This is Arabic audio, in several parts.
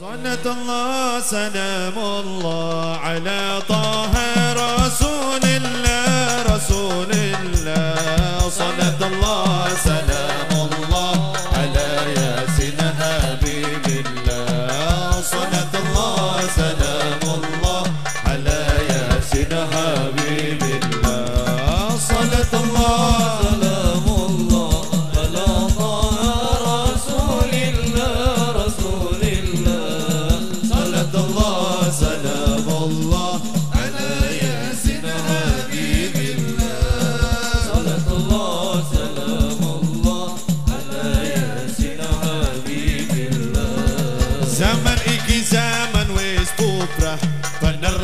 صلت الله سلام الله على طه.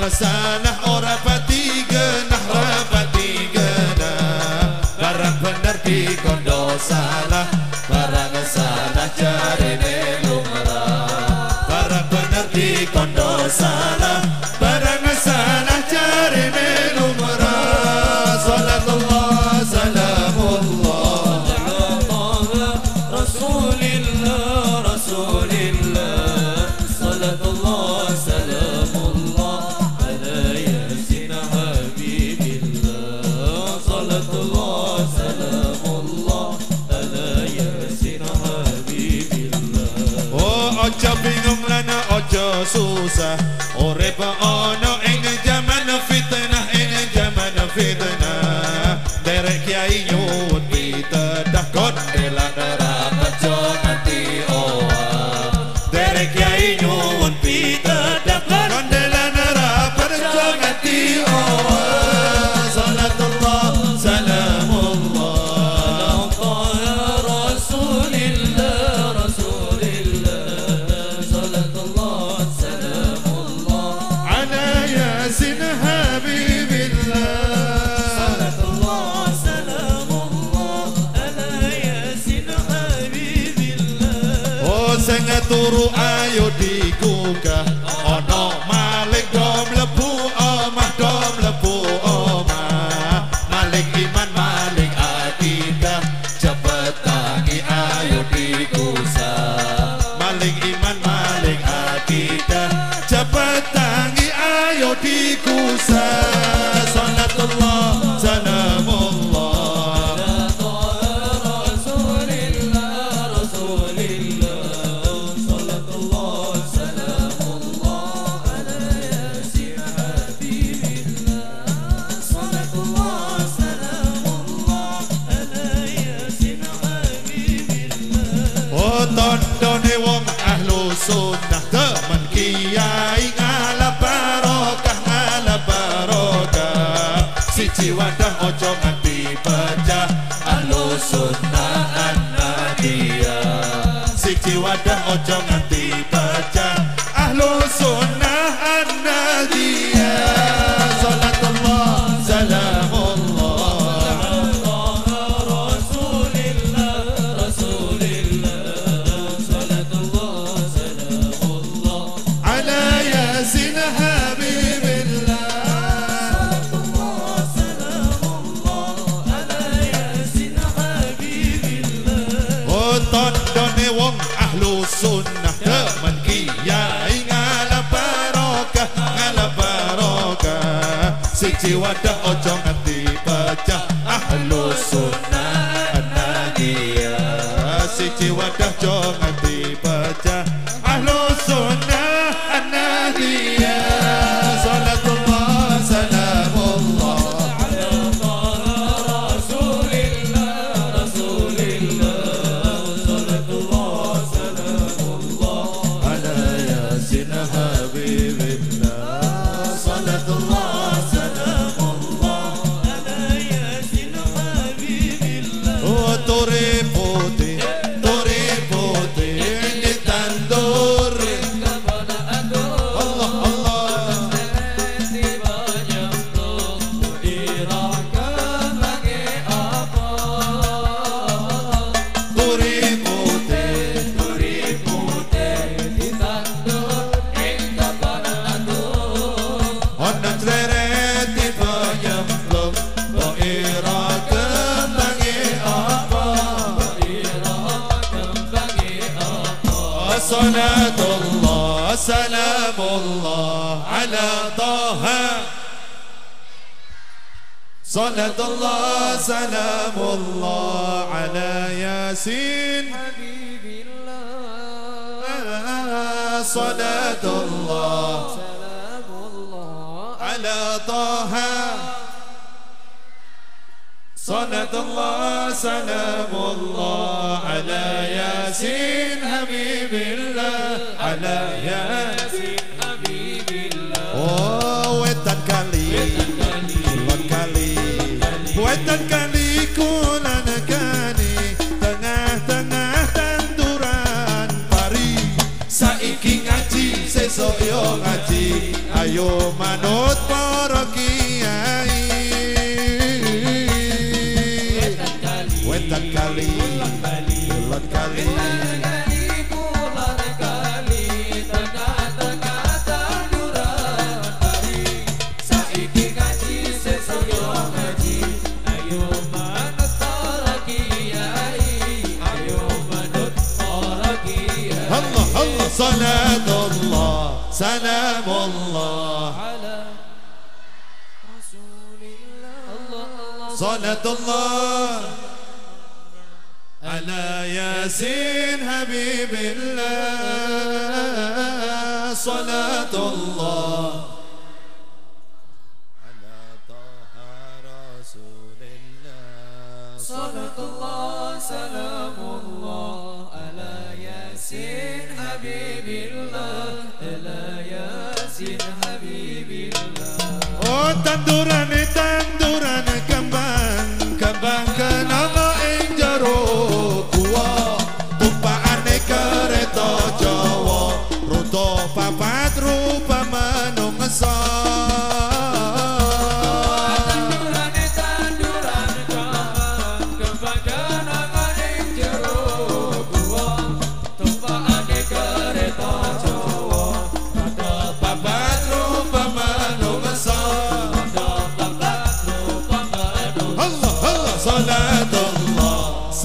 Resanah ora pati genah rapati genah. Barang bener di kondo salah. Musa, Orepa, oh. turu ayo digugah siji wadah ojo nganti pecah. Alus sunnah annabiyah siji wadah ojo nganti wong ahlu sunnah. Teman kiai ngalap barokah ngalap barokah. Siji wadah ojongan let las dos سلام الله على طه. صلاة الله سلام الله على ياسين. حبيب الله صلاة الله سلام الله على طه. صلاة الله سلام الله على ياسين حبيب الله على ياسين حبيب الله Oh, wetan kali, kulon kali, wetan kali, kulon kali, tengah-tengah tanduran pari. Saiki ngaji, sesok yo ngaji, ayo manut para Salat Allah, salam Allah. على رسول الله الله الله. صلاة الله. على ياسين حبيب الله صلاة الله. على طه رسول الله صلاة الله سلام الله. على ياسين ياسين حبيب الله.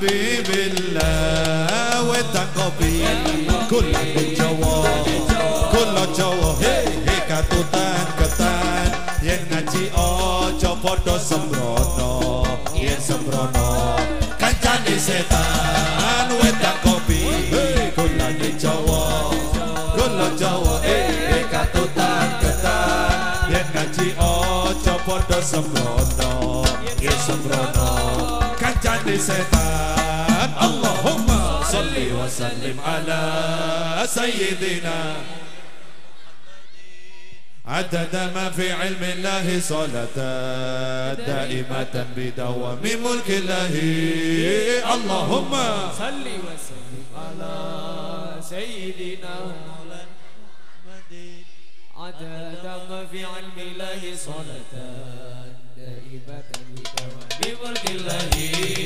حبيب الله وتقبي كل الجوا كل الجوا هي هي katutan ketan yen ngaji ojo podo sembrono yen sembrono kancane setan wedak kopi kula di Jawa kula Jawa eh katutan ketan yen ngaji ojo podo sembrono yen sembrono Allahumma salli wa sallim ala sayyidina عدد ما في علم الله صلاة دائمة بدوام ملك الله. اللهم صل وسلم على سيدنا. عدد ما في علم الله صلاة دائبة بدوام بملك الله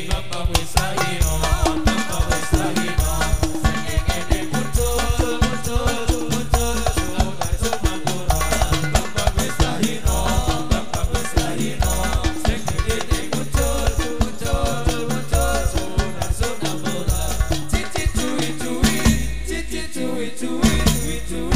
بابا وسعينا بابا وسعينا سيدنا muncul muncul muncul